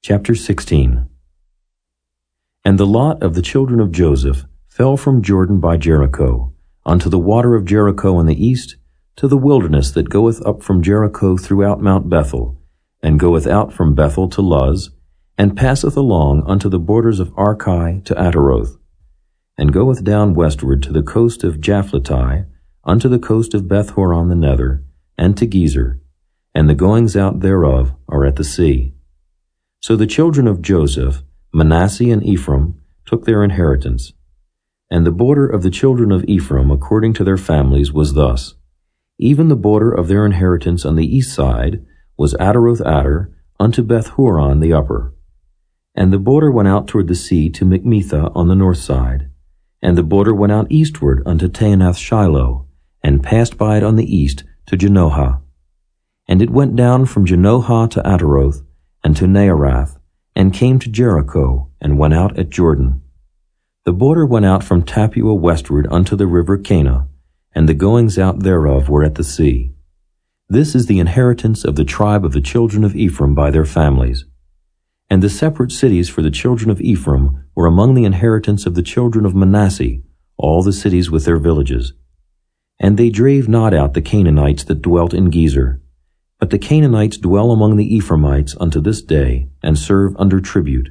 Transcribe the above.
Chapter 16 And the lot of the children of Joseph fell from Jordan by Jericho, unto the water of Jericho on the east, to the wilderness that goeth up from Jericho throughout Mount Bethel, and goeth out from Bethel to Luz, and passeth along unto the borders of Archi to Ataroth, and goeth down westward to the coast of Japhleti, unto the coast of Bethhoron the Nether, and to Gezer, and the goings out thereof are at the sea. So the children of Joseph, Manasseh and Ephraim, took their inheritance. And the border of the children of Ephraim according to their families was thus. Even the border of their inheritance on the east side was Ataroth Addar unto Bethhoron the upper. And the border went out toward the sea to Michmethah on the north side. And the border went out eastward unto Taanath Shiloh, and passed by it on the east to Janohah. And it went down from Janohah to Ataroth, and to Naarath, and came to Jericho, and went out at Jordan. The border went out from Tappuah westward unto the river Kanah, and the goings out thereof were at the sea. This is the inheritance of the tribe of the children of Ephraim by their families. And the separate cities for the children of Ephraim were among the inheritance of the children of Manasseh, all the cities with their villages. And they drave not out the Canaanites that dwelt in Gezer, but the Canaanites dwell among the Ephraimites unto this day, and serve under tribute.